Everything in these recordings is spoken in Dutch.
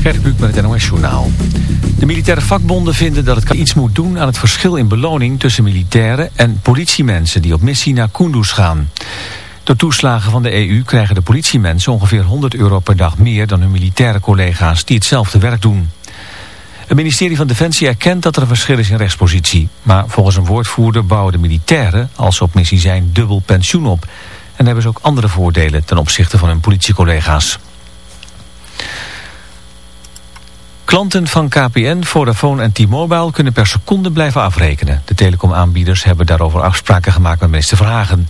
Gert met het NOS Journaal. De militaire vakbonden vinden dat het iets moet doen aan het verschil in beloning tussen militairen en politiemensen die op missie naar Kunduz gaan. Door toeslagen van de EU krijgen de politiemensen ongeveer 100 euro per dag meer dan hun militaire collega's die hetzelfde werk doen. Het ministerie van Defensie erkent dat er een verschil is in rechtspositie. Maar volgens een woordvoerder bouwen de militairen, als ze op missie zijn, dubbel pensioen op. En hebben ze ook andere voordelen ten opzichte van hun politiecollega's. Klanten van KPN, Vodafone en T-Mobile kunnen per seconde blijven afrekenen. De telecomaanbieders hebben daarover afspraken gemaakt met minister Verhagen.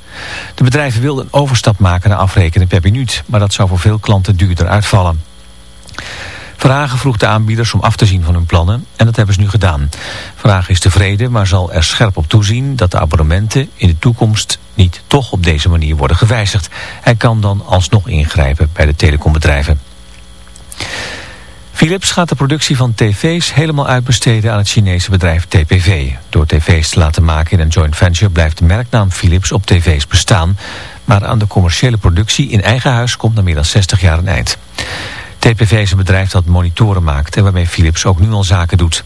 De bedrijven wilden een overstap maken naar afrekenen per minuut, maar dat zou voor veel klanten duurder uitvallen. Verhagen vroeg de aanbieders om af te zien van hun plannen en dat hebben ze nu gedaan. Verhagen is tevreden, maar zal er scherp op toezien dat de abonnementen in de toekomst niet toch op deze manier worden gewijzigd. Hij kan dan alsnog ingrijpen bij de telecombedrijven. Philips gaat de productie van tv's helemaal uitbesteden aan het Chinese bedrijf TPV. Door tv's te laten maken in een joint venture blijft de merknaam Philips op tv's bestaan. Maar aan de commerciële productie in eigen huis komt na meer dan 60 jaar een eind. TPV is een bedrijf dat monitoren maakt en waarmee Philips ook nu al zaken doet.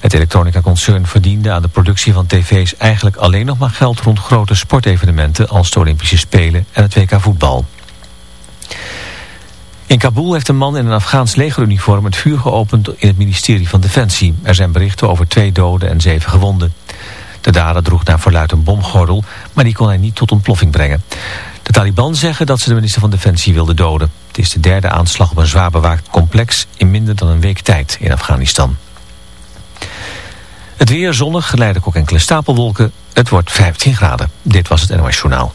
Het elektronica-concern verdiende aan de productie van tv's eigenlijk alleen nog maar geld rond grote sportevenementen als de Olympische Spelen en het WK voetbal. In Kabul heeft een man in een Afghaans legeruniform het vuur geopend in het ministerie van Defensie. Er zijn berichten over twee doden en zeven gewonden. De dader droeg naar verluid een bomgordel, maar die kon hij niet tot ontploffing brengen. De Taliban zeggen dat ze de minister van Defensie wilden doden. Het is de derde aanslag op een zwaar bewaakt complex in minder dan een week tijd in Afghanistan. Het weer zonnig, geleidelijk ook enkele stapelwolken. Het wordt 15 graden. Dit was het NOS Journaal.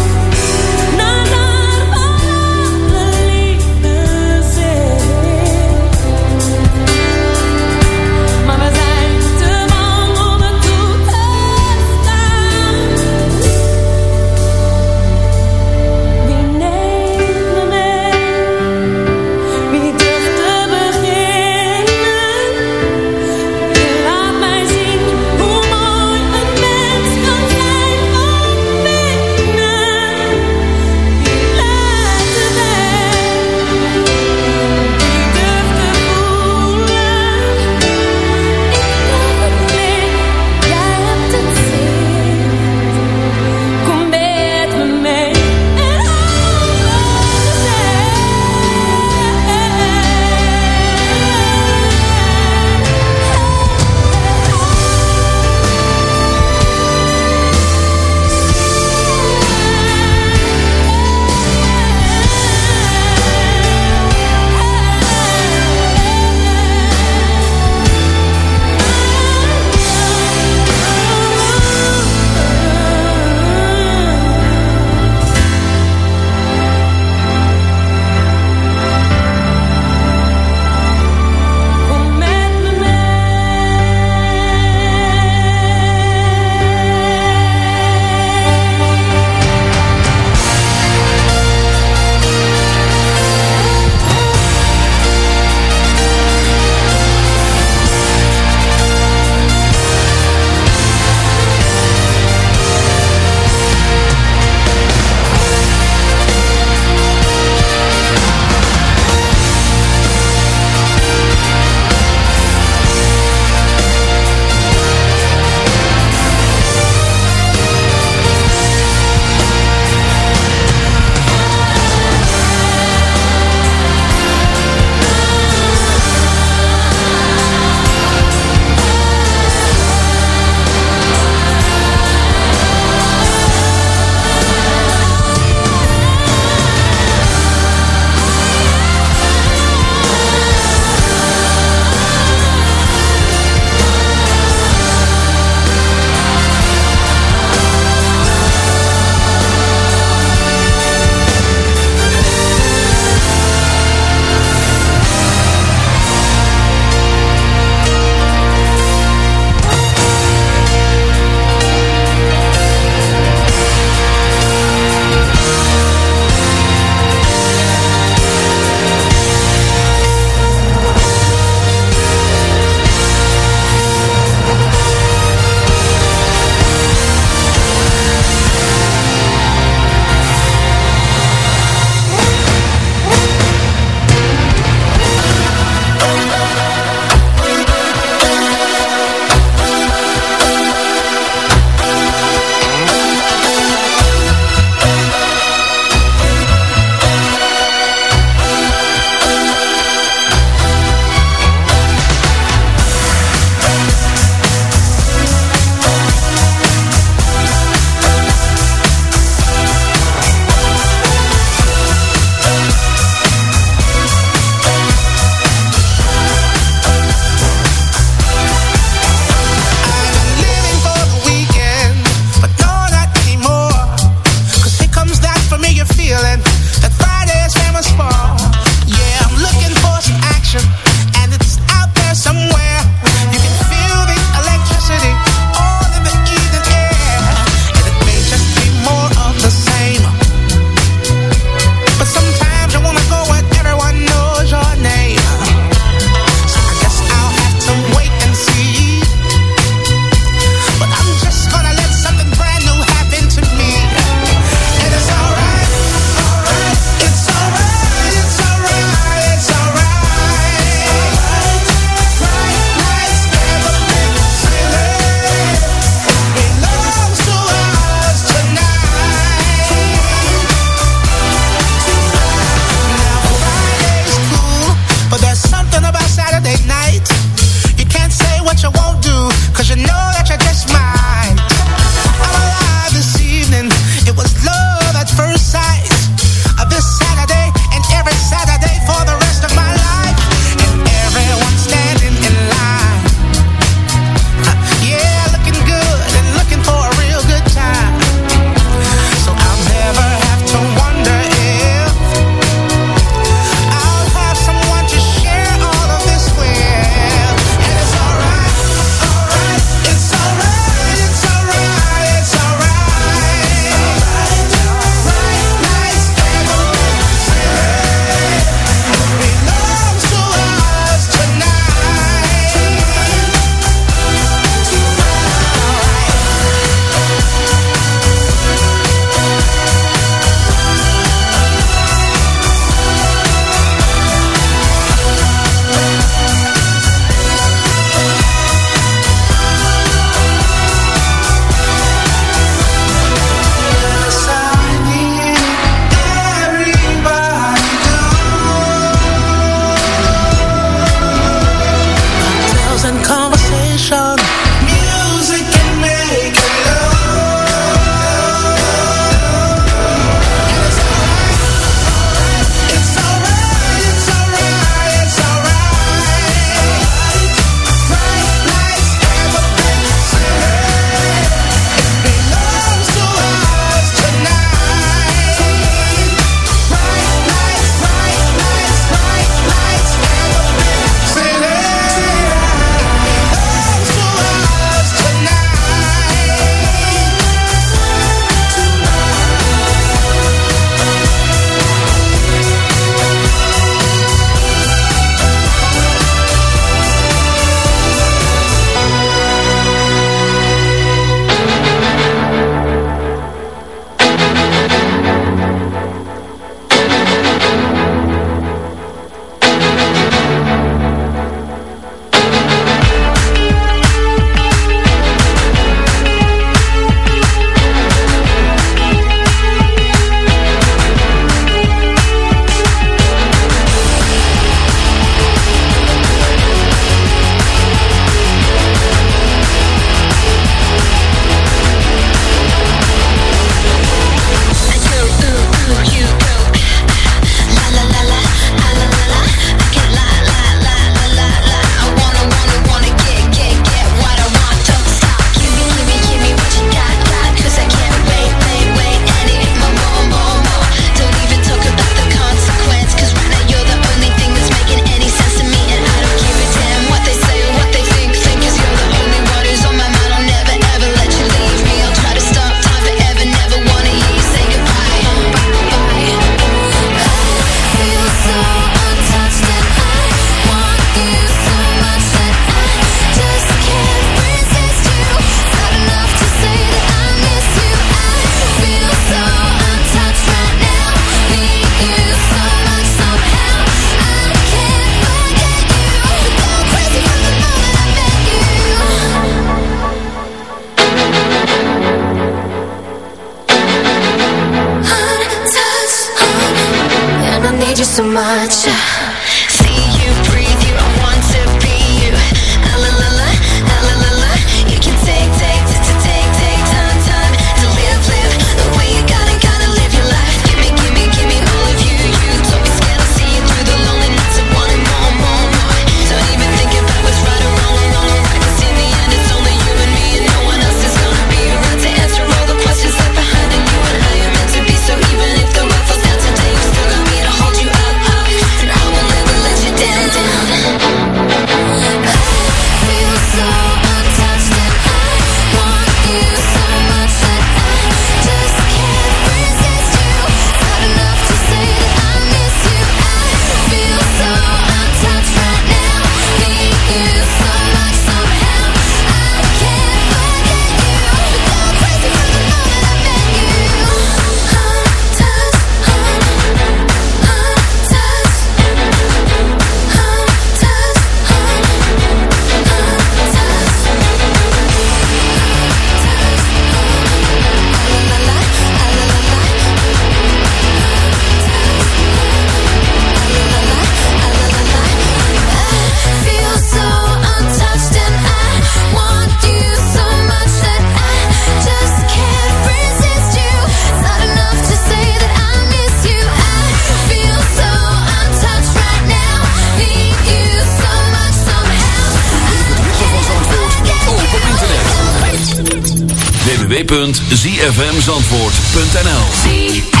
www.zfmzandvoort.nl